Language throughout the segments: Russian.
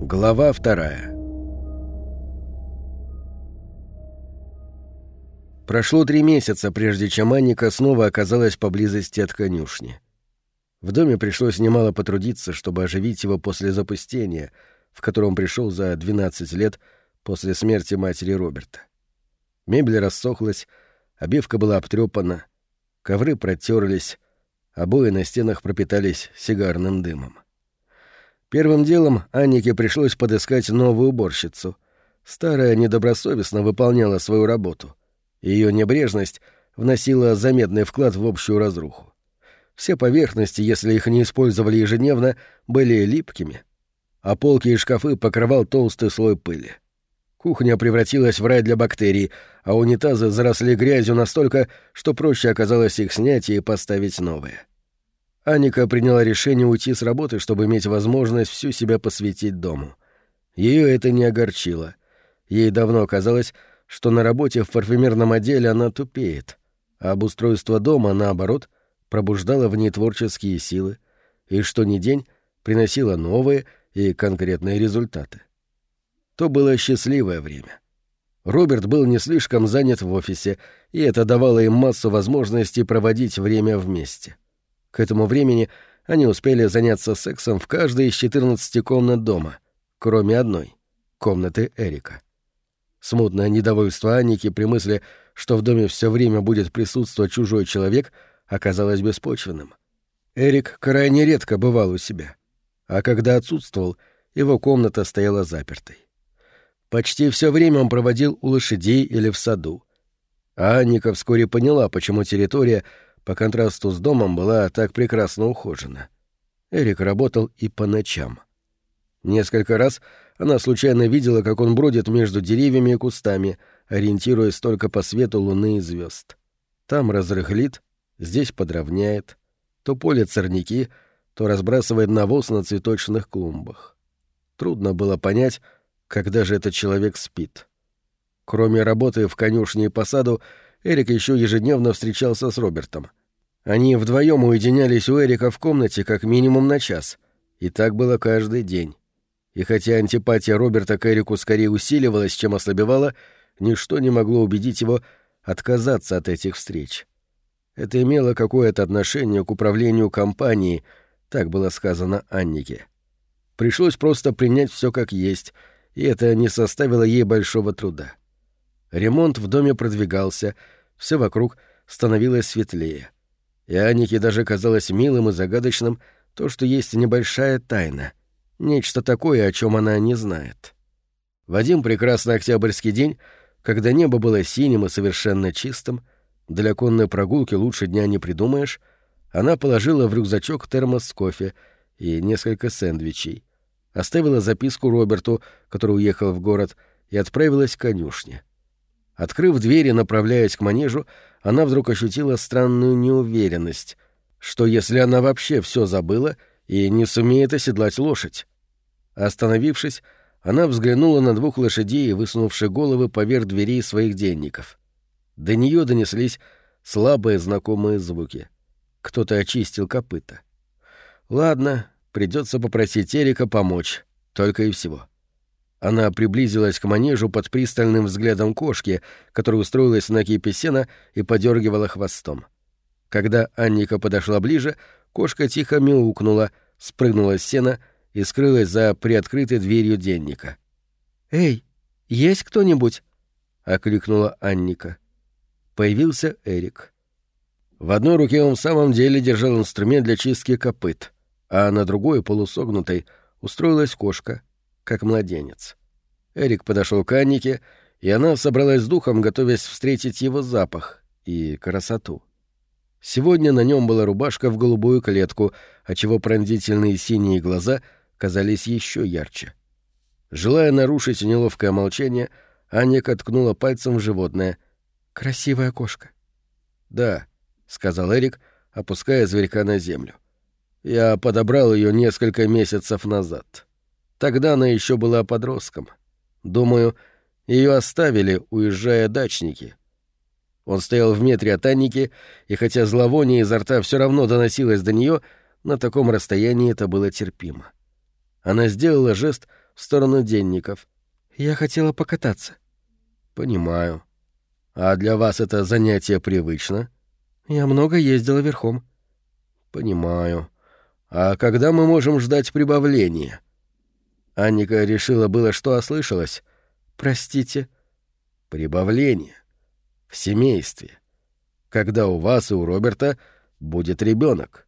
Глава вторая Прошло три месяца, прежде чем Анника снова оказалась поблизости от конюшни. В доме пришлось немало потрудиться, чтобы оживить его после запустения, в котором пришел за 12 лет после смерти матери Роберта. Мебель рассохлась, обивка была обтрепана, ковры протерлись, обои на стенах пропитались сигарным дымом. Первым делом Аннике пришлось подыскать новую уборщицу. Старая недобросовестно выполняла свою работу. Ее небрежность вносила заметный вклад в общую разруху. Все поверхности, если их не использовали ежедневно, были липкими, а полки и шкафы покрывал толстый слой пыли. Кухня превратилась в рай для бактерий, а унитазы заросли грязью настолько, что проще оказалось их снять и поставить новые. Аника приняла решение уйти с работы, чтобы иметь возможность всю себя посвятить дому. Ее это не огорчило. Ей давно казалось, что на работе в парфюмерном отделе она тупеет, а обустройство дома, наоборот, пробуждало в ней творческие силы, и что ни день приносило новые и конкретные результаты. То было счастливое время. Роберт был не слишком занят в офисе, и это давало им массу возможностей проводить время вместе. К этому времени они успели заняться сексом в каждой из 14 комнат дома, кроме одной — комнаты Эрика. Смутное недовольство Анники при мысли, что в доме все время будет присутствовать чужой человек, оказалось беспочвенным. Эрик крайне редко бывал у себя, а когда отсутствовал, его комната стояла запертой. Почти все время он проводил у лошадей или в саду. А Анника вскоре поняла, почему территория, по контрасту с домом, была так прекрасно ухожена. Эрик работал и по ночам. Несколько раз она случайно видела, как он бродит между деревьями и кустами, ориентируясь только по свету луны и звезд. Там разрыхлит, здесь подровняет, то полит сорняки, то разбрасывает навоз на цветочных клумбах. Трудно было понять, когда же этот человек спит. Кроме работы в конюшне и посаду, Эрик еще ежедневно встречался с Робертом. Они вдвоем уединялись у Эрика в комнате как минимум на час, и так было каждый день. И хотя антипатия Роберта к Эрику скорее усиливалась, чем ослабевала, ничто не могло убедить его отказаться от этих встреч. Это имело какое-то отношение к управлению компанией, так было сказано Аннике. Пришлось просто принять все как есть, и это не составило ей большого труда. Ремонт в доме продвигался, все вокруг становилось светлее. И Аннике даже казалось милым и загадочным то, что есть небольшая тайна — Нечто такое, о чем она не знает. В один прекрасный октябрьский день, когда небо было синим и совершенно чистым, для конной прогулки лучше дня не придумаешь, она положила в рюкзачок термос с кофе и несколько сэндвичей, оставила записку Роберту, который уехал в город, и отправилась к конюшне. Открыв дверь и направляясь к манежу, она вдруг ощутила странную неуверенность, что если она вообще все забыла — и не сумеет оседлать лошадь. Остановившись, она взглянула на двух лошадей, высунувши головы поверх дверей своих денников. До нее донеслись слабые знакомые звуки. Кто-то очистил копыта. Ладно, придется попросить Эрика помочь, только и всего. Она приблизилась к манежу под пристальным взглядом кошки, которая устроилась на кипе сена и подергивала хвостом. Когда Анника подошла ближе, Кошка тихо мяукнула, спрыгнула с сена и скрылась за приоткрытой дверью денника. «Эй, есть кто-нибудь?» — окликнула Анника. Появился Эрик. В одной руке он в самом деле держал инструмент для чистки копыт, а на другой, полусогнутой, устроилась кошка, как младенец. Эрик подошел к Аннике, и она собралась с духом, готовясь встретить его запах и красоту. Сегодня на нем была рубашка в голубую клетку, отчего пронзительные синие глаза казались еще ярче. Желая нарушить неловкое молчание, Аня ткнула пальцем в животное. «Красивая кошка». «Да», — сказал Эрик, опуская зверька на землю. «Я подобрал ее несколько месяцев назад. Тогда она еще была подростком. Думаю, ее оставили, уезжая дачники. Он стоял в метре от Анники, и хотя зловоние изо рта все равно доносилось до нее, на таком расстоянии это было терпимо. Она сделала жест, в сторону денников. «Я хотела покататься». «Понимаю. А для вас это занятие привычно?» «Я много ездила верхом». «Понимаю. А когда мы можем ждать прибавления?» Анника решила было, что ослышалась. «Простите». «Прибавление. В семействе. Когда у вас и у Роберта будет ребенок.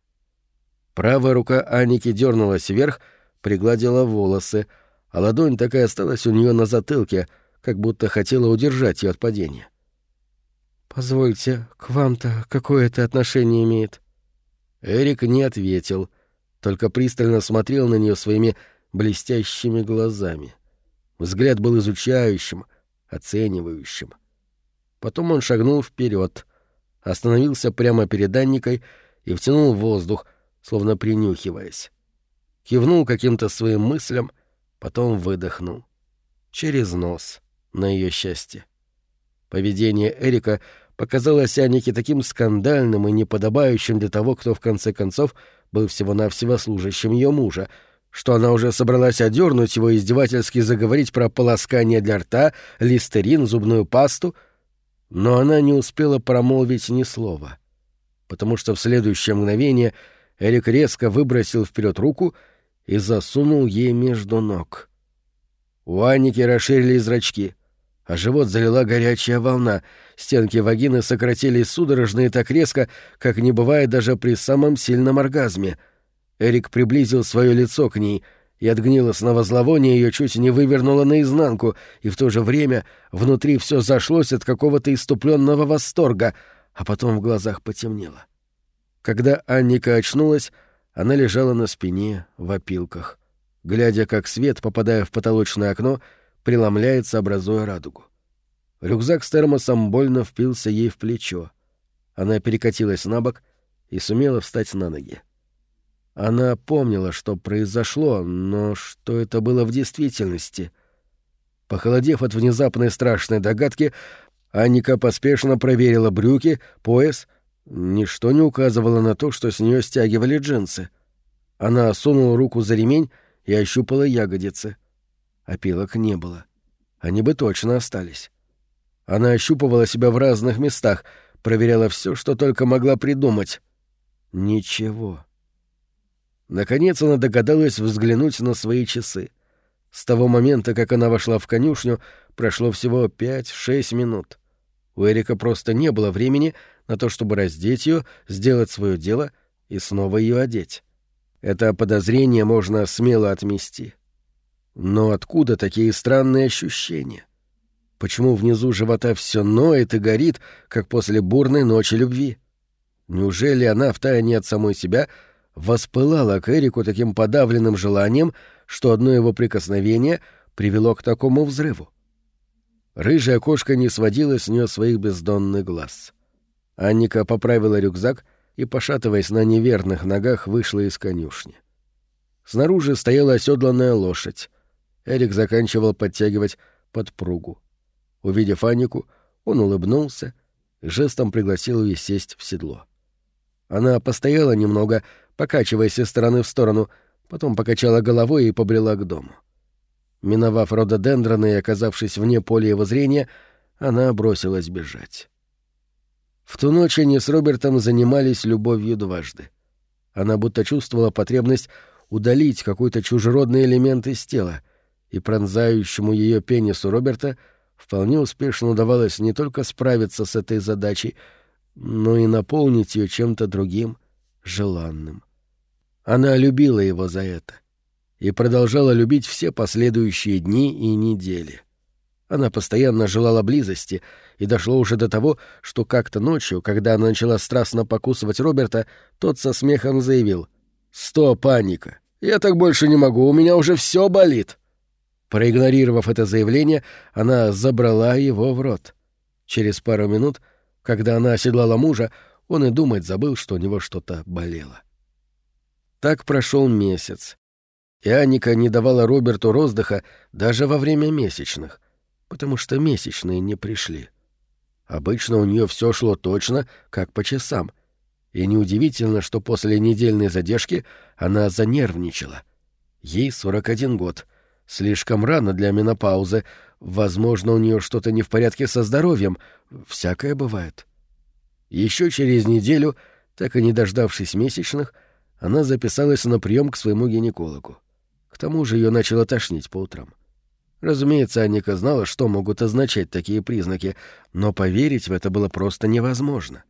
Правая рука Анники дернулась вверх, пригладила волосы, а ладонь так и осталась у нее на затылке, как будто хотела удержать ее от падения. «Позвольте, к вам-то какое это отношение имеет?» Эрик не ответил, только пристально смотрел на нее своими блестящими глазами. Взгляд был изучающим, оценивающим. Потом он шагнул вперед, остановился прямо перед Анникой и втянул воздух, словно принюхиваясь. Кивнул каким-то своим мыслям, потом выдохнул. Через нос, на ее счастье. Поведение Эрика показалось Аннике таким скандальным и неподобающим для того, кто в конце концов был всего-навсего служащим ее мужа, что она уже собралась одернуть его и издевательски заговорить про полоскание для рта, листерин, зубную пасту, но она не успела промолвить ни слова, потому что в следующее мгновение Эрик резко выбросил вперед руку и засунул ей между ног. У Анники расширились зрачки, а живот залила горячая волна, стенки вагины сократились судорожно и так резко, как не бывает даже при самом сильном оргазме. Эрик приблизил свое лицо к ней — и от гнилостного зловония ее чуть не вывернуло наизнанку, и в то же время внутри все зашлось от какого-то иступленного восторга, а потом в глазах потемнело. Когда Анника очнулась, она лежала на спине, в опилках, глядя, как свет, попадая в потолочное окно, преломляется, образуя радугу. Рюкзак с термосом больно впился ей в плечо. Она перекатилась на бок и сумела встать на ноги. Она помнила, что произошло, но что это было в действительности. Похолодев от внезапной страшной догадки, Анника поспешно проверила брюки, пояс — Ничто не указывало на то, что с нее стягивали джинсы. Она сунула руку за ремень и ощупала ягодицы. Опилок не было. Они бы точно остались. Она ощупывала себя в разных местах, проверяла все, что только могла придумать. Ничего. Наконец она догадалась взглянуть на свои часы. С того момента, как она вошла в конюшню, прошло всего пять-шесть минут. У Эрика просто не было времени на то, чтобы раздеть ее, сделать свое дело и снова ее одеть. Это подозрение можно смело отмести. Но откуда такие странные ощущения? Почему внизу живота все ноет и горит, как после бурной ночи любви? Неужели она, втайне от самой себя, воспылала к Эрику таким подавленным желанием, что одно его прикосновение привело к такому взрыву? Рыжая кошка не сводила с нее своих бездонных глаз. Анника поправила рюкзак и, пошатываясь на неверных ногах, вышла из конюшни. Снаружи стояла оседланная лошадь. Эрик заканчивал подтягивать подпругу. Увидев Аннику, он улыбнулся жестом пригласил ее сесть в седло. Она постояла немного, покачиваясь из стороны в сторону, потом покачала головой и побрела к дому. Миновав рододендроны и оказавшись вне поля его зрения, она бросилась бежать. В ту ночь они с Робертом занимались любовью дважды. Она будто чувствовала потребность удалить какой-то чужеродный элемент из тела, и пронзающему ее пенису Роберта вполне успешно удавалось не только справиться с этой задачей, но и наполнить ее чем-то другим, желанным. Она любила его за это и продолжала любить все последующие дни и недели. Она постоянно желала близости — и дошло уже до того, что как-то ночью, когда она начала страстно покусывать Роберта, тот со смехом заявил «Стоп, паника! Я так больше не могу, у меня уже все болит!» Проигнорировав это заявление, она забрала его в рот. Через пару минут, когда она оседлала мужа, он и думать забыл, что у него что-то болело. Так прошел месяц. И Аника не давала Роберту роздыха даже во время месячных, потому что месячные не пришли. Обычно у нее все шло точно, как по часам. И неудивительно, что после недельной задержки она занервничала. Ей 41 год. Слишком рано для менопаузы. Возможно, у нее что-то не в порядке со здоровьем. Всякое бывает. Еще через неделю, так и не дождавшись месячных, она записалась на прием к своему гинекологу. К тому же ее начало тошнить по утрам. Разумеется, Аника знала, что могут означать такие признаки, но поверить в это было просто невозможно.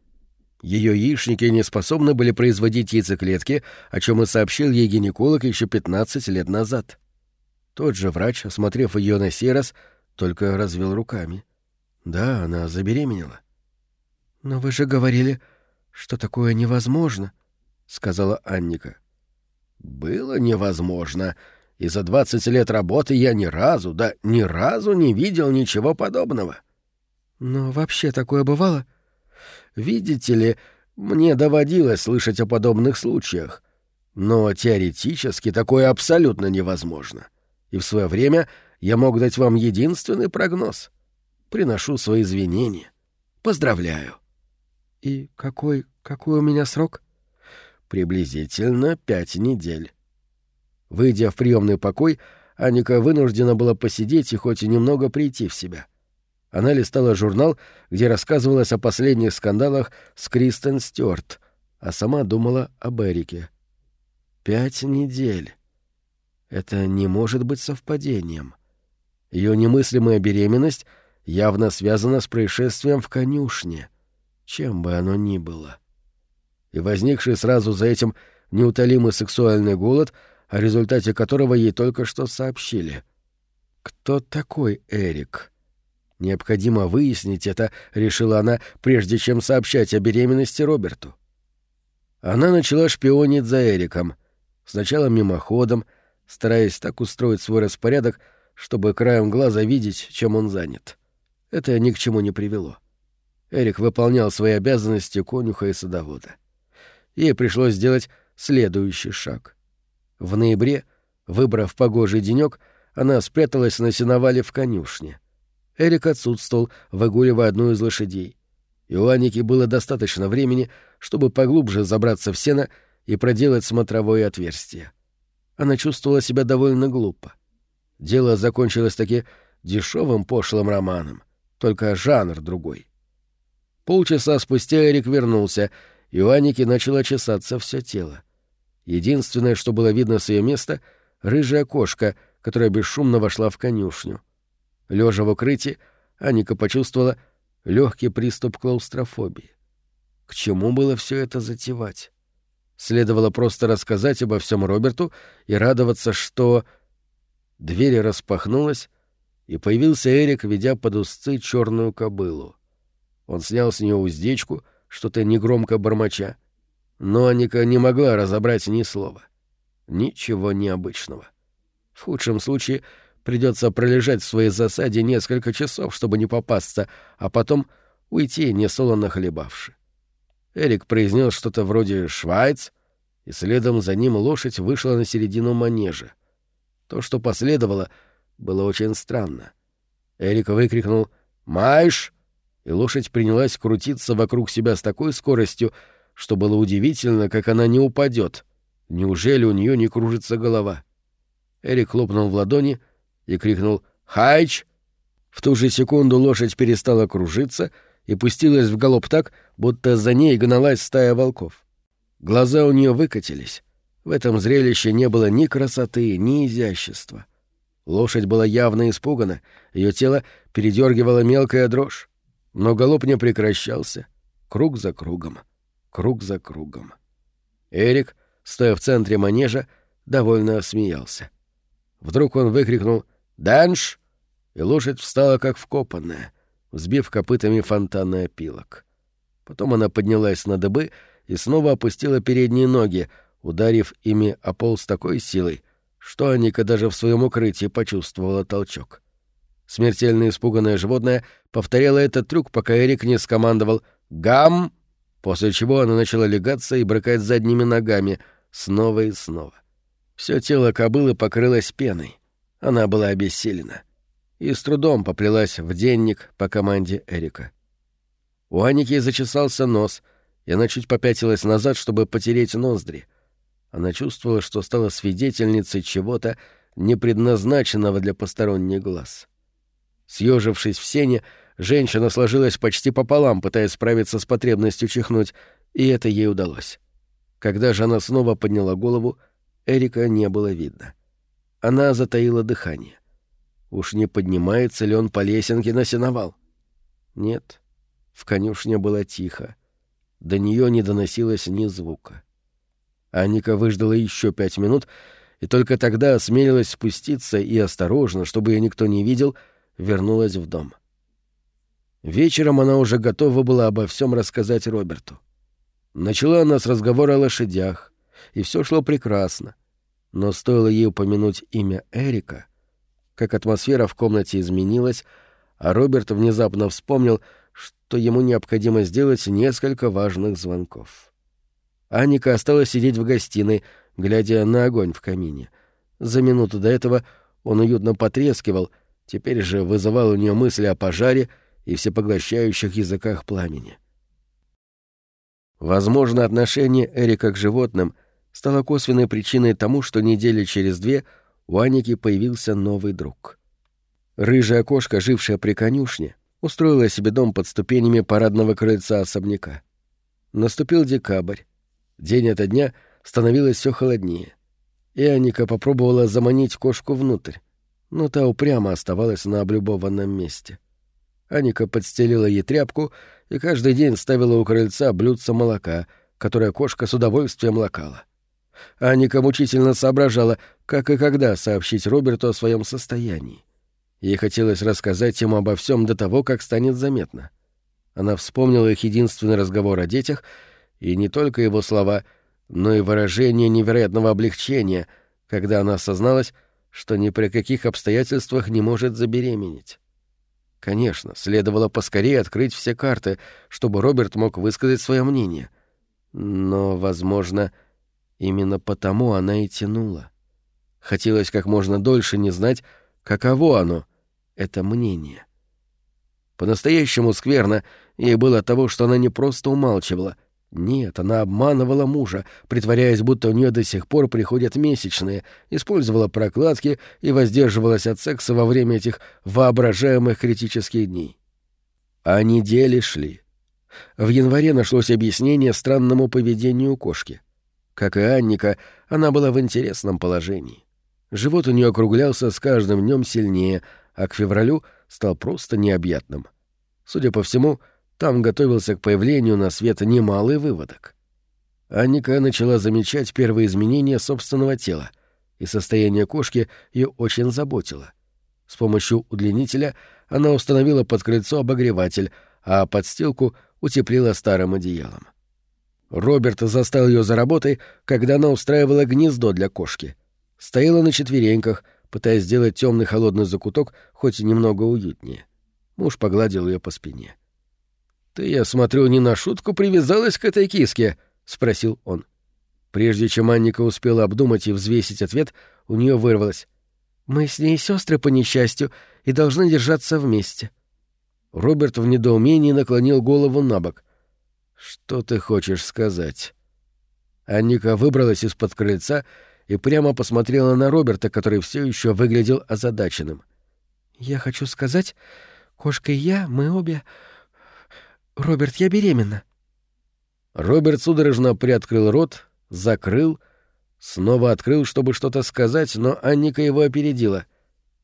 Ее яичники не способны были производить яйцеклетки, о чем и сообщил ей гинеколог еще 15 лет назад. Тот же врач, осмотрев ее на сей раз, только развел руками. Да, она забеременела. «Но вы же говорили, что такое невозможно», — сказала Анника. «Было невозможно, и за двадцать лет работы я ни разу, да ни разу не видел ничего подобного». «Но вообще такое бывало?» «Видите ли, мне доводилось слышать о подобных случаях, но теоретически такое абсолютно невозможно. И в свое время я мог дать вам единственный прогноз. Приношу свои извинения. Поздравляю». «И какой, какой у меня срок?» «Приблизительно пять недель». Выйдя в приемный покой, Аника вынуждена была посидеть и хоть и немного прийти в себя. Она листала журнал, где рассказывалось о последних скандалах с Кристен Стюарт, а сама думала об Эрике. Пять недель. Это не может быть совпадением. Ее немыслимая беременность явно связана с происшествием в конюшне, чем бы оно ни было. И возникший сразу за этим неутолимый сексуальный голод — о результате которого ей только что сообщили. Кто такой Эрик? Необходимо выяснить это, решила она, прежде чем сообщать о беременности Роберту. Она начала шпионить за Эриком, сначала мимоходом, стараясь так устроить свой распорядок, чтобы краем глаза видеть, чем он занят. Это ни к чему не привело. Эрик выполнял свои обязанности конюха и садовода. Ей пришлось сделать следующий шаг — в ноябре, выбрав погожий денек, она спряталась на сеновале в конюшне. Эрик отсутствовал, выгуливая одну из лошадей. И у Аники было достаточно времени, чтобы поглубже забраться в сено и проделать смотровое отверстие. Она чувствовала себя довольно глупо. Дело закончилось таки дешевым пошлым романом, только жанр другой. Полчаса спустя Эрик вернулся, и у Аники начало чесаться все тело. Единственное, что было видно с ее места — рыжая кошка, которая бесшумно вошла в конюшню. Лежа в укрытии, Аника почувствовала легкий приступ клаустрофобии. К чему было все это затевать? Следовало просто рассказать обо всем Роберту и радоваться, что... Дверь распахнулась, и появился Эрик, ведя под узцы черную кобылу. Он снял с нее уздечку, что-то негромко бормоча, но Аника не могла разобрать ни слова. Ничего необычного. В худшем случае придется пролежать в своей засаде несколько часов, чтобы не попасться, а потом уйти, несолоно хлебавши. Эрик произнес что-то вроде «Швайц», и следом за ним лошадь вышла на середину манежа. То, что последовало, было очень странно. Эрик выкрикнул «Майш!» И лошадь принялась крутиться вокруг себя с такой скоростью, что было удивительно, как она не упадет. Неужели у нее не кружится голова? Эрик хлопнул в ладони и крикнул «Хайч!». В ту же секунду лошадь перестала кружиться и пустилась в галоп так, будто за ней гналась стая волков. Глаза у нее выкатились. В этом зрелище не было ни красоты, ни изящества. Лошадь была явно испугана, ее тело передергивала мелкая дрожь. Но галоп не прекращался, круг за кругом круг за кругом. Эрик, стоя в центре манежа, довольно смеялся. Вдруг он выкрикнул «Данш!» и лошадь встала как вкопанная, взбив копытами фонтанный опилок. Потом она поднялась на дыбы и снова опустила передние ноги, ударив ими о пол с такой силой, что Аника даже в своем укрытии почувствовала толчок. Смертельно испуганное животное повторяло этот трюк, пока Эрик не скомандовал «Гам!» после чего она начала легаться и брыкать задними ногами снова и снова. Все тело кобылы покрылось пеной. Она была обессилена. И с трудом поплелась в денник по команде Эрика. У Аники зачесался нос, и она чуть попятилась назад, чтобы потереть ноздри. Она чувствовала, что стала свидетельницей чего-то не предназначенного для посторонних глаз. Съежившись в сене, женщина сложилась почти пополам, пытаясь справиться с потребностью чихнуть, и это ей удалось. Когда же она снова подняла голову, Эрика не было видно. Она затаила дыхание. Уж не поднимается ли он по лесенке на сеновал? Нет, в конюшне было тихо. До нее не доносилось ни звука. Аника выждала еще пять минут и только тогда осмелилась спуститься и осторожно, чтобы ее никто не видел, вернулась в дом. Вечером она уже готова была обо всем рассказать Роберту. Начала она с разговора о лошадях, и все шло прекрасно. Но стоило ей упомянуть имя Эрика, как атмосфера в комнате изменилась, а Роберт внезапно вспомнил, что ему необходимо сделать несколько важных звонков. Аника осталась сидеть в гостиной, глядя на огонь в камине. За минуту до этого он уютно потрескивал, теперь же вызывал у нее мысли о пожаре и всепоглощающих языках пламени. Возможно, отношение Эрика к животным стало косвенной причиной тому, что недели через две у Аники появился новый друг. Рыжая кошка, жившая при конюшне, устроила себе дом под ступенями парадного крыльца особняка. Наступил декабрь. День ото дня становилось все холоднее. И Аника попробовала заманить кошку внутрь, но та упрямо оставалась на облюбованном месте. Аника подстелила ей тряпку и каждый день ставила у крыльца блюдце молока, которое кошка с удовольствием лакала. Аника мучительно соображала, как и когда сообщить Роберту о своем состоянии. Ей хотелось рассказать ему обо всем до того, как станет заметно. Она вспомнила их единственный разговор о детях, и не только его слова, но и выражение невероятного облегчения, когда она осозналась, что ни при каких обстоятельствах не может забеременеть. Конечно, следовало поскорее открыть все карты, чтобы Роберт мог высказать свое мнение. Но, возможно, именно потому она и тянула. Хотелось как можно дольше не знать, каково оно, это мнение. По-настоящему скверно ей было того, что она не просто умалчивала — нет, она обманывала мужа, притворяясь, будто у нее до сих пор приходят месячные, использовала прокладки и воздерживалась от секса во время этих воображаемых критических дней. А недели шли. В январе нашлось объяснение странному поведению кошки. Как и Анника, она была в интересном положении. Живот у нее округлялся с каждым днем сильнее, а к февралю стал просто необъятным. Судя по всему, там готовился к появлению на свет немалый выводок. Анника начала замечать первые изменения собственного тела, и состояние кошки ее очень заботило. С помощью удлинителя она установила под крыльцо обогреватель, а подстилку утеплила старым одеялом. Роберт застал ее за работой, когда она устраивала гнездо для кошки. Стояла на четвереньках, пытаясь сделать темный холодный закуток хоть немного уютнее. Муж погладил ее по спине. «Ты, я смотрю, не на шутку привязалась к этой киске?» — спросил он. Прежде чем Анника успела обдумать и взвесить ответ, у нее вырвалось. «Мы с ней сестры по несчастью и должны держаться вместе». Роберт в недоумении наклонил голову на бок. «Что ты хочешь сказать?» Анника выбралась из-под крыльца и прямо посмотрела на Роберта, который все еще выглядел озадаченным. «Я хочу сказать, кошка и я, мы обе «Роберт, я беременна». Роберт судорожно приоткрыл рот, закрыл, снова открыл, чтобы что-то сказать, но Анника его опередила.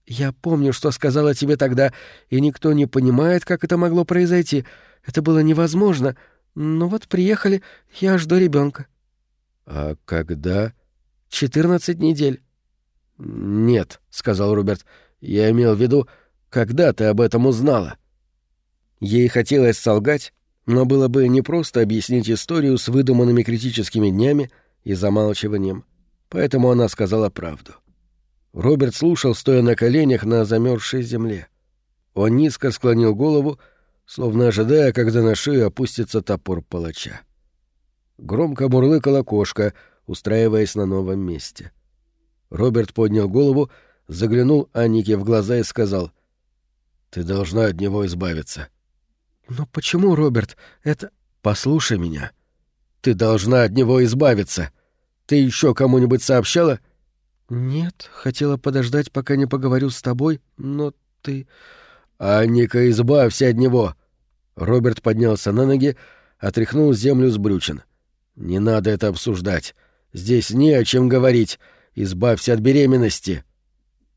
«Я помню, что сказала тебе тогда, и никто не понимает, как это могло произойти. Это было невозможно. Но вот приехали, я жду ребенка. «А когда?» «Четырнадцать недель». «Нет», — сказал Роберт, — «я имел в виду, когда ты об этом узнала?» Ей хотелось солгать, но было бы непросто объяснить историю с выдуманными критическими днями и замалчиванием, поэтому она сказала правду. Роберт слушал, стоя на коленях на замерзшей земле. Он низко склонил голову, словно ожидая, когда на шею опустится топор палача. Громко мурлыкала кошка, устраиваясь на новом месте. Роберт поднял голову, заглянул Аннике в глаза и сказал, «Ты должна от него избавиться». «Но почему, Роберт? Это...» «Послушай меня. Ты должна от него избавиться. Ты еще кому-нибудь сообщала?» «Нет, хотела подождать, пока не поговорю с тобой, но ты...» «Анника, избавься от него!» Роберт поднялся на ноги, отряхнул землю с брючин. «Не надо это обсуждать. Здесь не о чем говорить. Избавься от беременности!»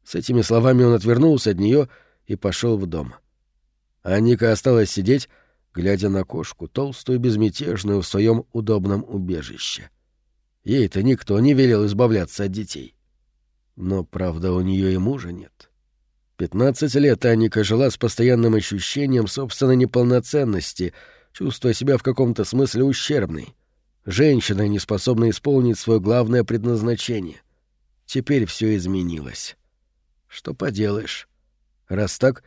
С этими словами он отвернулся от нее и пошел в дом. Анника осталась сидеть, глядя на кошку, толстую и безмятежную в своем удобном убежище. Ей-то никто не велел избавляться от детей. Но, правда, у нее и мужа нет. Пятнадцать лет Анника жила с постоянным ощущением собственной неполноценности, чувствуя себя в каком-то смысле ущербной. Женщина, не способна исполнить свое главное предназначение. Теперь все изменилось. Что поделаешь? Раз так,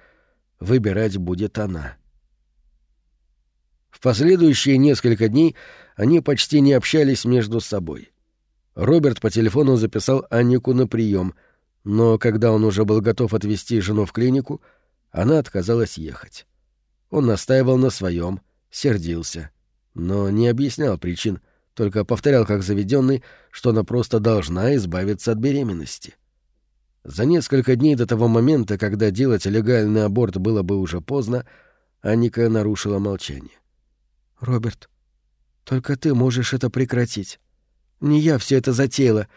выбирать будет она. В последующие несколько дней они почти не общались между собой. Роберт по телефону записал Аннику на прием, но когда он уже был готов отвезти жену в клинику, она отказалась ехать. Он настаивал на своем, сердился, но не объяснял причин, только повторял как заведенный, что она просто должна избавиться от беременности. За несколько дней до того момента, когда делать легальный аборт было бы уже поздно, Анника нарушила молчание. «Роберт, только ты можешь это прекратить. Не я все это затеяла.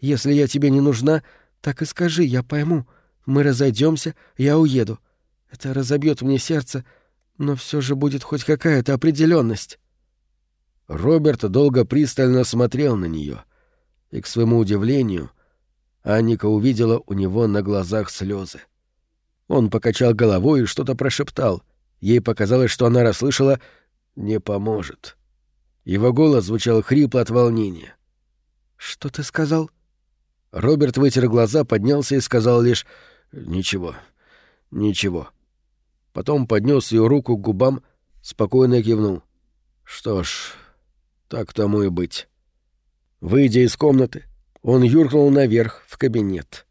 Если я тебе не нужна, так и скажи, я пойму. Мы разойдемся, я уеду. Это разобьет мне сердце, но все же будет хоть какая-то определенность. Роберт долго пристально смотрел на нее, и, к своему удивлению, Анника увидела у него на глазах слезы. Он покачал головой и что-то прошептал. Ей показалось, что она расслышала «не поможет». Его голос звучал хрипло от волнения. «Что ты сказал?» Роберт вытер глаза, поднялся и сказал лишь «Ничего, ничего». Потом поднес ее руку к губам, спокойно кивнул. «Что ж, так тому и быть». Выйдя из комнаты, он юркнул наверх, в кабинет.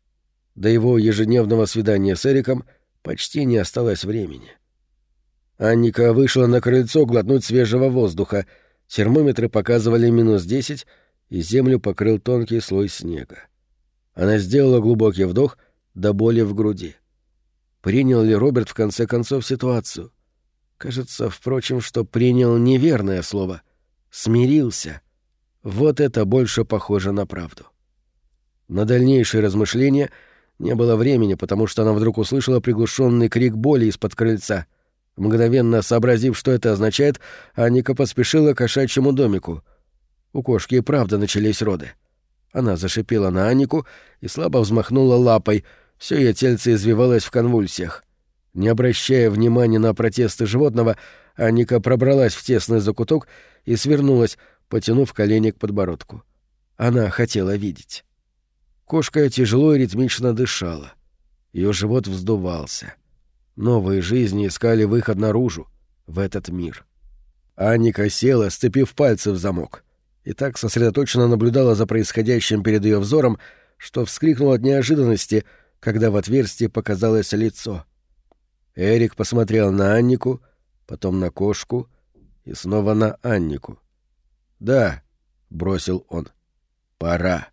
До его ежедневного свидания с Эриком почти не осталось времени. Анника вышла на крыльцо глотнуть свежего воздуха. Термометры показывали минус десять, и землю покрыл тонкий слой снега. Она сделала глубокий вдох до боли в груди. Принял ли Роберт в конце концов ситуацию? Кажется, впрочем, что принял неверное слово. Смирился. Вот это больше похоже на правду. На дальнейшие размышления не было времени, потому что она вдруг услышала приглушенный крик боли из-под крыльца. Мгновенно сообразив, что это означает, Аника поспешила к кошачьему домику — у кошки и правда начались роды. Она зашипела на Анику и слабо взмахнула лапой, все ее тельце извивалось в конвульсиях. Не обращая внимания на протесты животного, Аника пробралась в тесный закуток и свернулась, потянув колени к подбородку. Она хотела видеть. Кошка тяжело и ритмично дышала. Ее живот вздувался. Новые жизни искали выход наружу, в этот мир. Аника села, сцепив пальцы в замок и так сосредоточенно наблюдала за происходящим перед ее взором, что вскрикнула от неожиданности, когда в отверстии показалось лицо. Эрик посмотрел на Аннику, потом на кошку и снова на Аннику. «Да», — бросил он, — «пора».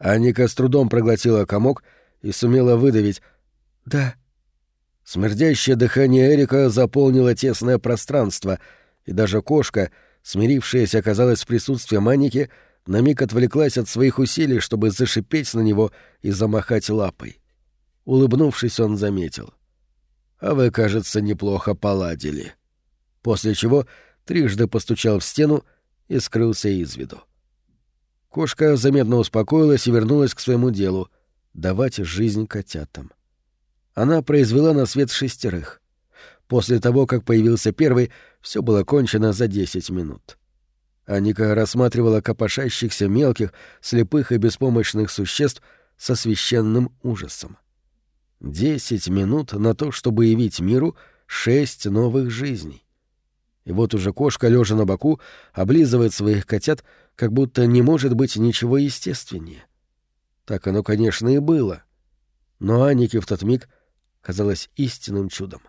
Анника с трудом проглотила комок и сумела выдавить «да». Смердящее дыхание Эрика заполнило тесное пространство, и даже кошка — смирившаяся оказалась в присутствии Маники, на миг отвлеклась от своих усилий, чтобы зашипеть на него и замахать лапой. Улыбнувшись, он заметил. «А вы, кажется, неплохо поладили». После чего трижды постучал в стену и скрылся из виду. Кошка заметно успокоилась и вернулась к своему делу — давать жизнь котятам. Она произвела на свет шестерых. После того, как появился первый, все было кончено за десять минут. Аника рассматривала копошащихся мелких, слепых и беспомощных существ со священным ужасом. Десять минут на то, чтобы явить миру шесть новых жизней. И вот уже кошка, лежа на боку, облизывает своих котят, как будто не может быть ничего естественнее. Так оно, конечно, и было. Но Анике в тот миг казалось истинным чудом.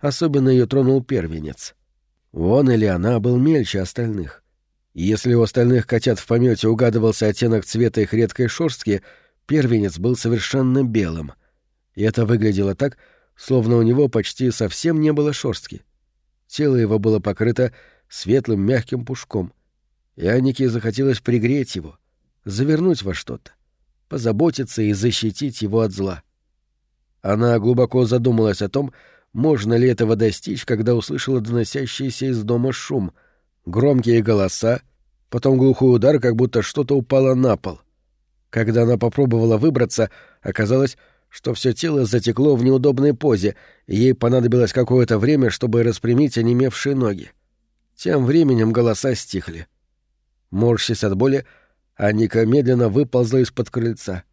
Особенно ее тронул первенец. Он или она был мельче остальных. И если у остальных котят в помете угадывался оттенок цвета их редкой шерстки, первенец был совершенно белым. И это выглядело так, словно у него почти совсем не было шерстки. Тело его было покрыто светлым мягким пушком, и Анике захотелось пригреть его, завернуть во что-то, позаботиться и защитить его от зла. Она глубоко задумалась о том, можно ли этого достичь, когда услышала доносящийся из дома шум, громкие голоса, потом глухой удар, как будто что-то упало на пол. Когда она попробовала выбраться, оказалось, что все тело затекло в неудобной позе, и ей понадобилось какое-то время, чтобы распрямить онемевшие ноги. Тем временем голоса стихли. Морщась от боли, Анника медленно выползла из-под крыльца.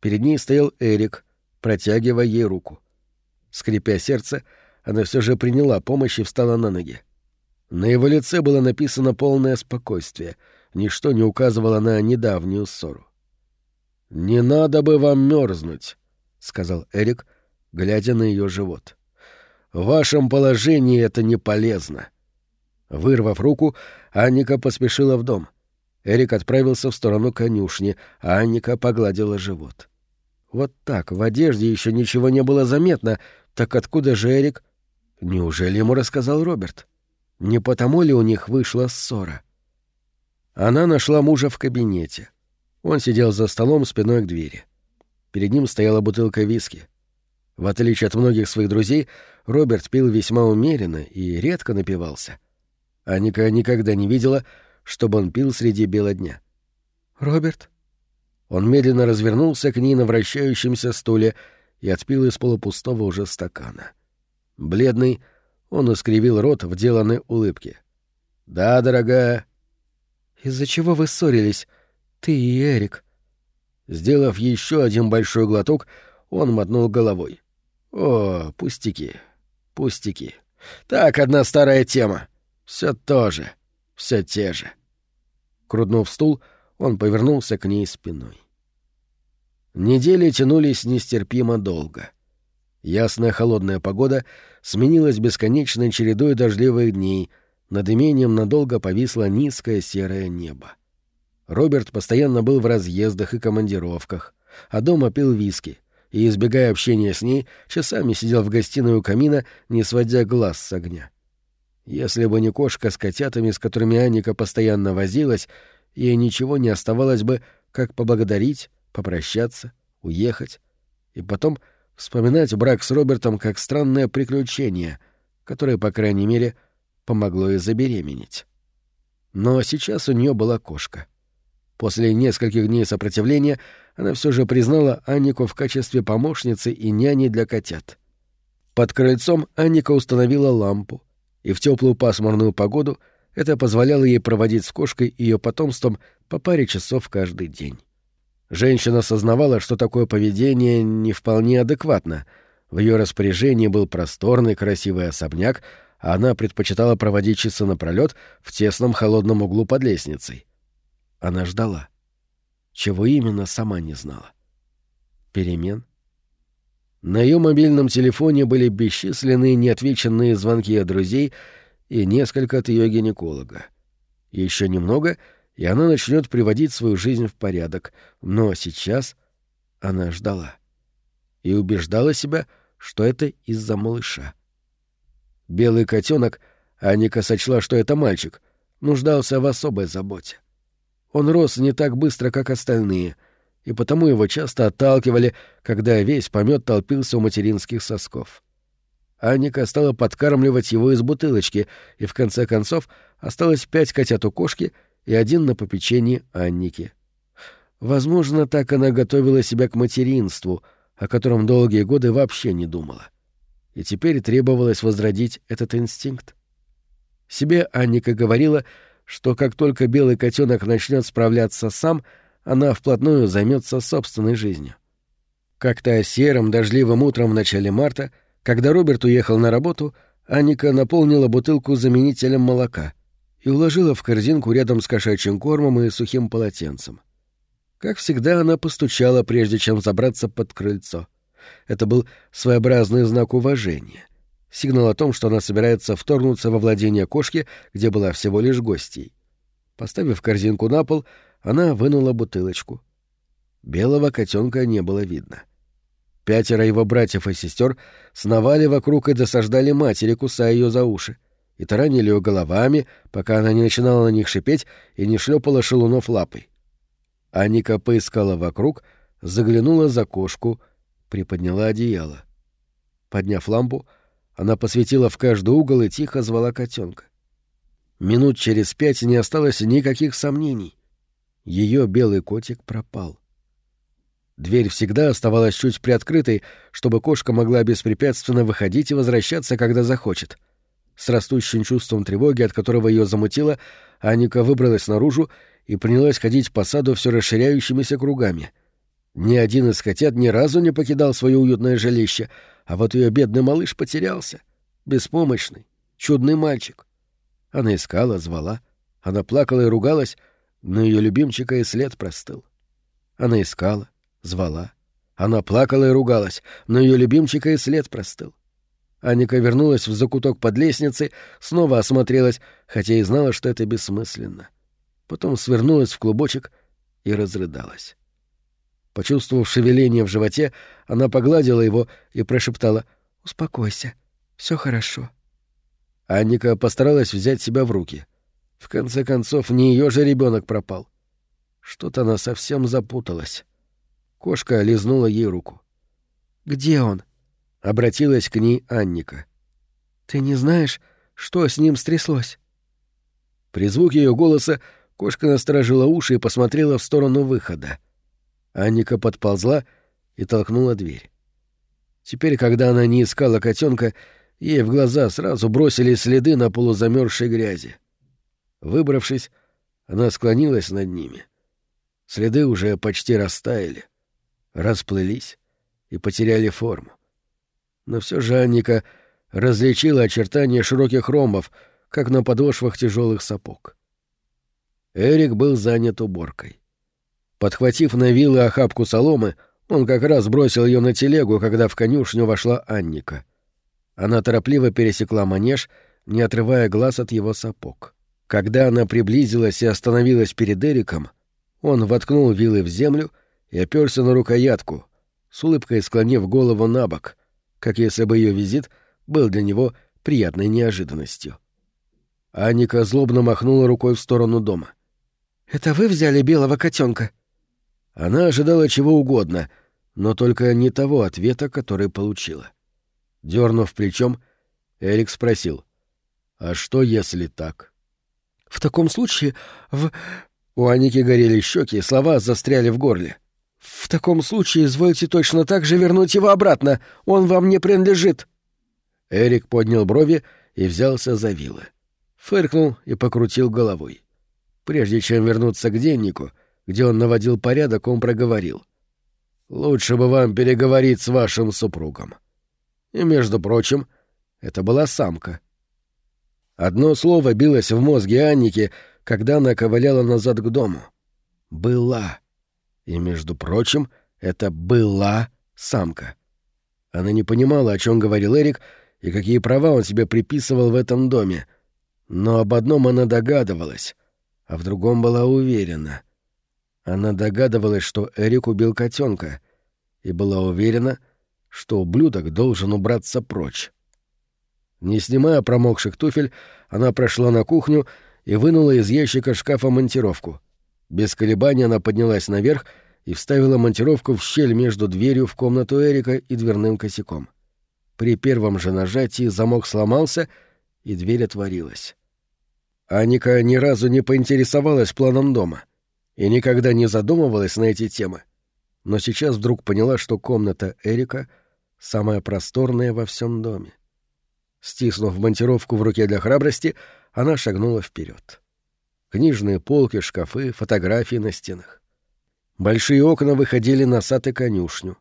Перед ней стоял Эрик, протягивая ей руку. Скрипя сердце, она все же приняла помощь и встала на ноги. На его лице было написано полное спокойствие, ничто не указывало на недавнюю ссору. «Не надо бы вам мерзнуть», — сказал Эрик, глядя на ее живот. «В вашем положении это не полезно». Вырвав руку, Анника поспешила в дом. Эрик отправился в сторону конюшни, а Анника погладила живот. Вот так, в одежде еще ничего не было заметно, так откуда же Эрик? Неужели ему рассказал Роберт? Не потому ли у них вышла ссора? Она нашла мужа в кабинете. Он сидел за столом спиной к двери. Перед ним стояла бутылка виски. В отличие от многих своих друзей, Роберт пил весьма умеренно и редко напивался. Аника никогда не видела, чтобы он пил среди бела дня. «Роберт?» Он медленно развернулся к ней на вращающемся стуле и отпил из полупустого уже стакана. Бледный, он искривил рот в деланной улыбке. «Да, дорогая». «Из-за чего вы ссорились, ты и Эрик?» Сделав еще один большой глоток, он мотнул головой. «О, пустяки, пустяки. Так, одна старая тема. Все то же, все те же». Крутнув стул, он повернулся к ней спиной. Недели тянулись нестерпимо долго. Ясная холодная погода сменилась бесконечной чередой дождливых дней, над имением надолго повисло низкое серое небо. Роберт постоянно был в разъездах и командировках, а дома пил виски и, избегая общения с ней, часами сидел в гостиной у камина, не сводя глаз с огня. Если бы не кошка с котятами, с которыми Анника постоянно возилась, ей ничего не оставалось бы, как поблагодарить, попрощаться, уехать и потом вспоминать брак с Робертом как странное приключение, которое, по крайней мере, помогло ей забеременеть. Но сейчас у нее была кошка. После нескольких дней сопротивления она все же признала Аннику в качестве помощницы и няни для котят. Под крыльцом Анника установила лампу, и в теплую пасмурную погоду это позволяло ей проводить с кошкой и ее потомством по паре часов каждый день. Женщина осознавала, что такое поведение не вполне адекватно. В ее распоряжении был просторный красивый особняк, а она предпочитала проводить часы напролет в тесном холодном углу под лестницей. Она ждала. Чего именно, сама не знала. Перемен? На ее мобильном телефоне были бесчисленные неотвеченные звонки от друзей и несколько от ее гинеколога. Еще немного — и она начнет приводить свою жизнь в порядок. Но сейчас она ждала. И убеждала себя, что это из-за малыша. Белый котенок, Аника сочла, что это мальчик, нуждался в особой заботе. Он рос не так быстро, как остальные, и потому его часто отталкивали, когда весь помет толпился у материнских сосков. Аника стала подкармливать его из бутылочки, и в конце концов осталось пять котят у кошки — и один на попечении Анники. Возможно, так она готовила себя к материнству, о котором долгие годы вообще не думала. И теперь требовалось возродить этот инстинкт. Себе Анника говорила, что как только белый котенок начнет справляться сам, она вплотную займется собственной жизнью. Как-то серым дождливым утром в начале марта, когда Роберт уехал на работу, Анника наполнила бутылку заменителем молока — и уложила в корзинку рядом с кошачьим кормом и сухим полотенцем. Как всегда, она постучала, прежде чем забраться под крыльцо. Это был своеобразный знак уважения. Сигнал о том, что она собирается вторгнуться во владение кошки, где была всего лишь гостьей. Поставив корзинку на пол, она вынула бутылочку. Белого котенка не было видно. Пятеро его братьев и сестер сновали вокруг и досаждали матери, кусая ее за уши, и таранили ее головами, пока она не начинала на них шипеть и не шлепала шелунов лапой. Аника поискала вокруг, заглянула за кошку, приподняла одеяло. Подняв лампу, она посветила в каждый угол и тихо звала котенка. Минут через пять не осталось никаких сомнений. Ее белый котик пропал. Дверь всегда оставалась чуть приоткрытой, чтобы кошка могла беспрепятственно выходить и возвращаться, когда захочет. С растущим чувством тревоги, от которого ее замутило, Аника выбралась наружу и принялась ходить по саду все расширяющимися кругами. Ни один из котят ни разу не покидал свое уютное жилище, а вот ее бедный малыш потерялся. Беспомощный, чудный мальчик. Она искала, звала. Она плакала и ругалась, но ее любимчика и след простыл. Она искала, звала. Она плакала и ругалась, но ее любимчика и след простыл. Аника вернулась в закуток под лестницей, снова осмотрелась, хотя и знала, что это бессмысленно. Потом свернулась в клубочек и разрыдалась. Почувствовав шевеление в животе, она погладила его и прошептала «Успокойся, все хорошо». Анника постаралась взять себя в руки. В конце концов, не ее же ребенок пропал. Что-то она совсем запуталась. Кошка лизнула ей руку. «Где он?» — обратилась к ней Анника. «Ты не знаешь, что с ним стряслось?» При звуке ее голоса кошка насторожила уши и посмотрела в сторону выхода. Анника подползла и толкнула дверь. Теперь, когда она не искала котенка, ей в глаза сразу бросили следы на полузамерзшей грязи. Выбравшись, она склонилась над ними. Следы уже почти растаяли, расплылись и потеряли форму. Но все же Анника различила очертания широких ромбов, как на подошвах тяжелых сапог. Эрик был занят уборкой. Подхватив на вилы охапку соломы, он как раз бросил ее на телегу, когда в конюшню вошла Анника. Она торопливо пересекла манеж, не отрывая глаз от его сапог. Когда она приблизилась и остановилась перед Эриком, он воткнул вилы в землю и оперся на рукоятку, с улыбкой склонив голову на бок, как если бы ее визит был для него приятной неожиданностью. Аника злобно махнула рукой в сторону дома. «Это вы взяли белого котенка? Она ожидала чего угодно, но только не того ответа, который получила. Дернув плечом, Эрик спросил, «А что, если так?» «В таком случае в...» У Аники горели щеки, слова застряли в горле. «В таком случае извольте точно так же вернуть его обратно. Он вам не принадлежит». Эрик поднял брови и взялся за вилы. Фыркнул и покрутил головой. Прежде чем вернуться к деннику, где он наводил порядок, он проговорил. «Лучше бы вам переговорить с вашим супругом». И, между прочим, это была самка. Одно слово билось в мозге Анники, когда она ковыляла назад к дому. «Была». И, между прочим, это была самка. Она не понимала, о чем говорил Эрик и какие права он себе приписывал в этом доме. Но об одном она догадывалась, а в другом была уверена — она догадывалась, что Эрик убил котенка, и была уверена, что ублюдок должен убраться прочь. Не снимая промокших туфель, она прошла на кухню и вынула из ящика шкафа монтировку. Без колебаний она поднялась наверх и вставила монтировку в щель между дверью в комнату Эрика и дверным косяком. При первом же нажатии замок сломался, и дверь отворилась. Аника ни разу не поинтересовалась планом дома — и никогда не задумывалась на эти темы, но сейчас вдруг поняла, что комната Эрика самая просторная во всем доме. Стиснув монтировку в руке для храбрости, она шагнула вперед. Книжные полки, шкафы, фотографии на стенах. Большие окна выходили на сад и конюшню.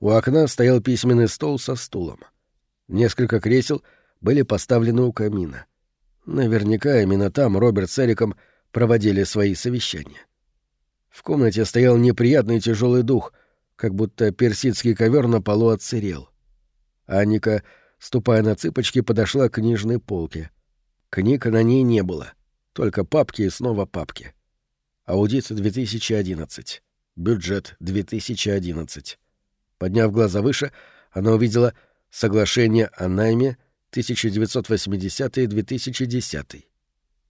У окна стоял письменный стол со стулом. Несколько кресел были поставлены у камина. Наверняка именно там Роберт с Эриком проводили свои совещания. В комнате стоял неприятный тяжелый дух, как будто персидский ковер на полу отсырел. Аника, ступая на цыпочки, подошла к книжной полке. Книг на ней не было. Только папки и снова папки. Аудит 2011. Бюджет 2011. Подняв глаза выше, она увидела соглашение о найме 1980-2010.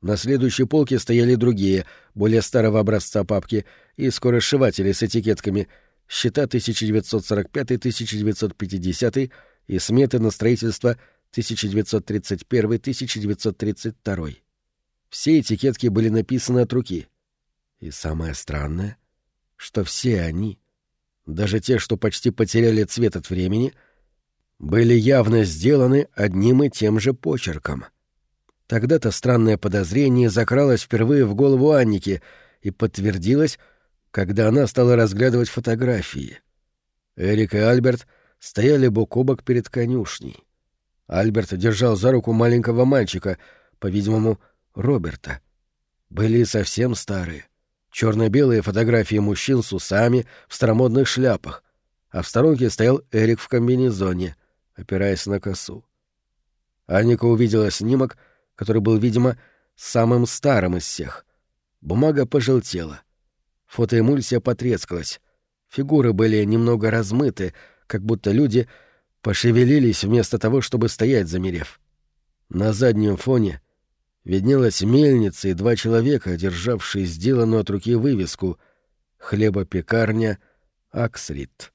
На следующей полке стояли другие, более старого образца папки и скоросшиватели с этикетками, счета 1945-1950 и сметы на строительство 1931-1932. Все этикетки были написаны от руки. И самое странное, что все они, даже те, что почти потеряли цвет от времени, были явно сделаны одним и тем же почерком. Тогда-то странное подозрение закралось впервые в голову Анники и подтвердилось, когда она стала разглядывать фотографии. Эрик и Альберт стояли бок о бок перед конюшней. Альберт держал за руку маленького мальчика, по-видимому, Роберта. Были совсем старые. Черно-белые фотографии мужчин с усами в старомодных шляпах, а в сторонке стоял Эрик в комбинезоне, опираясь на косу. Аника увидела снимок, который был, видимо, самым старым из всех. Бумага пожелтела. Фотоэмульсия потрескалась. Фигуры были немного размыты, как будто люди пошевелились вместо того, чтобы стоять замерев. На заднем фоне виднелась мельница и два человека, державшие сделанную от руки вывеску «Хлебопекарня Аксрит».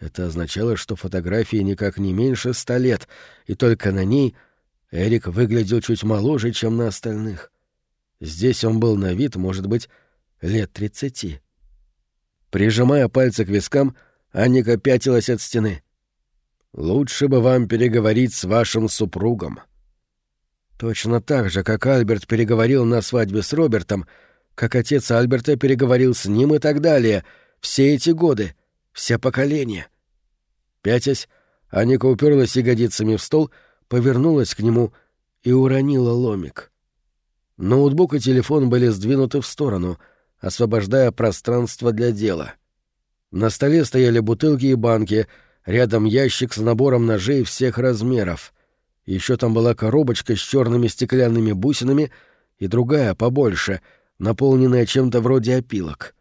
Это означало, что фотографии никак не меньше ста лет, и только на ней Эрик выглядел чуть моложе, чем на остальных. Здесь он был на вид, может быть, лет тридцати. Прижимая пальцы к вискам, Анника пятилась от стены. «Лучше бы вам переговорить с вашим супругом», Точно так же, как Альберт переговорил на свадьбе с Робертом, как отец Альберта переговорил с ним и так далее. Все эти годы, все поколения. Пятясь, Аника уперлась ягодицами в стол, повернулась к нему и уронила ломик. Ноутбук и телефон были сдвинуты в сторону, освобождая пространство для дела. На столе стояли бутылки и банки, рядом ящик с набором ножей всех размеров — еще там была коробочка с черными стеклянными бусинами и другая, побольше, наполненная чем-то вроде опилок.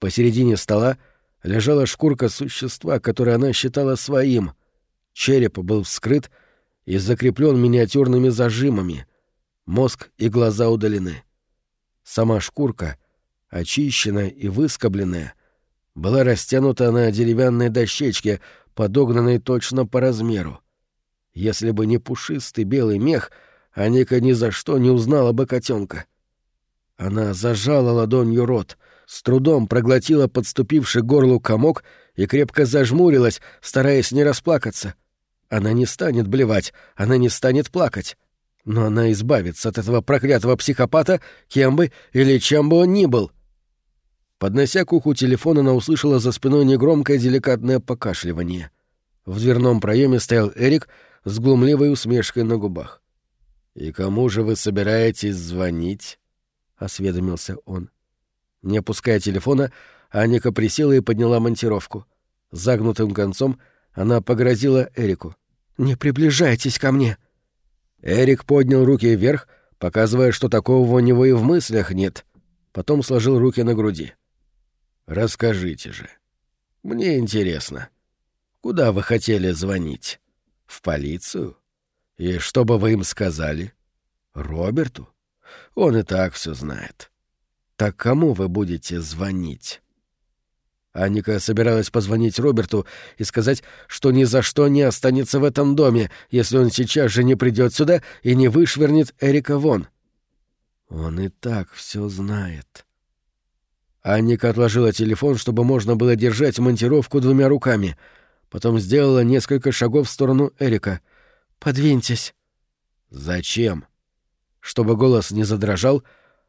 Посередине стола лежала шкурка существа, которое она считала своим. Череп был вскрыт и закреплен миниатюрными зажимами. Мозг и глаза удалены. Сама шкурка, очищенная и выскобленная, была растянута на деревянной дощечке, подогнанной точно по размеру. Если бы не пушистый белый мех, Аника ни за что не узнала бы котенка. Она зажала ладонью рот, с трудом проглотила подступивший горлу комок и крепко зажмурилась, стараясь не расплакаться. Она не станет блевать, она не станет плакать. Но она избавится от этого проклятого психопата, кем бы или чем бы он ни был. Поднося к уху телефон, она услышала за спиной негромкое деликатное покашливание. В дверном проеме стоял Эрик — с глумливой усмешкой на губах. «И кому же вы собираетесь звонить?» — осведомился он. Не опуская телефона, Аника присела и подняла монтировку. Загнутым концом она погрозила Эрику. «Не приближайтесь ко мне!» Эрик поднял руки вверх, показывая, что такого у него и в мыслях нет. Потом сложил руки на груди. «Расскажите же. Мне интересно. Куда вы хотели звонить?» В полицию? И что бы вы им сказали? Роберту? Он и так все знает. Так кому вы будете звонить? Аника собиралась позвонить Роберту и сказать, что ни за что не останется в этом доме, если он сейчас же не придет сюда и не вышвырнет Эрика вон. Он и так все знает. Анника отложила телефон, чтобы можно было держать монтировку двумя руками — Потом сделала несколько шагов в сторону Эрика. «Подвиньтесь». «Зачем?» Чтобы голос не задрожал,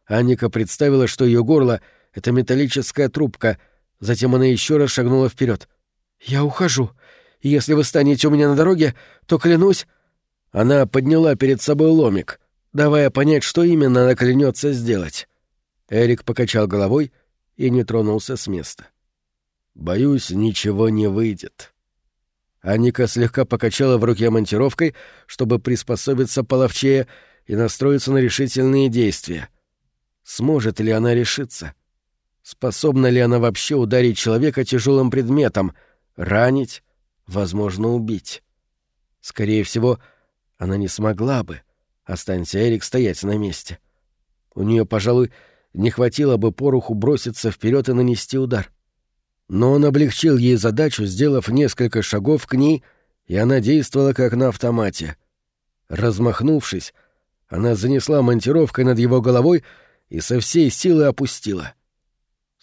Анника представила, что ее горло — это металлическая трубка. Затем она еще раз шагнула вперед. «Я ухожу. Если вы станете у меня на дороге, то клянусь...» Она подняла перед собой ломик, давая понять, что именно она клянется сделать. Эрик покачал головой и не тронулся с места. «Боюсь, ничего не выйдет», Аника слегка покачала в руке монтировкой, чтобы приспособиться половчее, и настроиться на решительные действия. Сможет ли она решиться? Способна ли она вообще ударить человека тяжелым предметом, ранить, возможно, убить? Скорее всего, она не смогла бы, останься Эрик стоять на месте. У нее, пожалуй, не хватило бы пороху броситься вперед и нанести удар. Но он облегчил ей задачу, сделав несколько шагов к ней, и она действовала как на автомате. Размахнувшись, она занесла монтировкой над его головой и со всей силы опустила.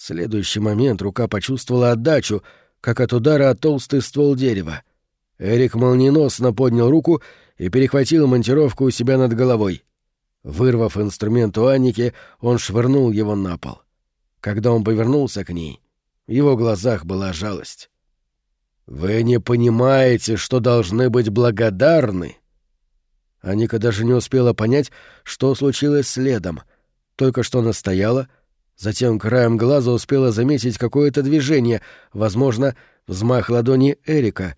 Следующий момент рука почувствовала отдачу, как от удара о толстый ствол дерева. Эрик молниеносно поднял руку и перехватил монтировку у себя над головой. Вырвав инструмент у Анники, он швырнул его на пол. Когда он повернулся к ней, в его глазах была жалость. «Вы не понимаете, что должны быть благодарны?» Аника даже не успела понять, что случилось следом. Только что она стояла, затем краем глаза успела заметить какое-то движение, возможно, взмах ладони Эрика,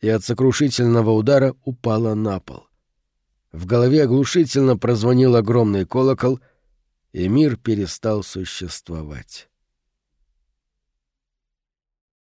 и от сокрушительного удара упала на пол. В голове оглушительно прозвонил огромный колокол, и мир перестал существовать.